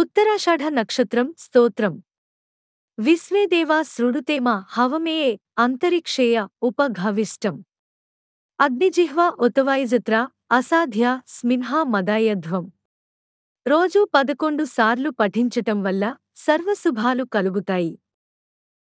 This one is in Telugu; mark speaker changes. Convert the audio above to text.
Speaker 1: ఉత్తరాషాఢ నక్షత్రం స్తోత్రం. విశ్వేదేవా సృడుతేమ హవమేయే అంతరిక్షేయ ఉపఘవిష్టం. అగ్నిజిహ్వ ఉతవైజత్ర అసాధ్య స్మిన్హా మదాయధ్వం. రోజూ పదకొండు సార్లు పఠించటం వల్ల సర్వశుభాలు కలుగుతాయి.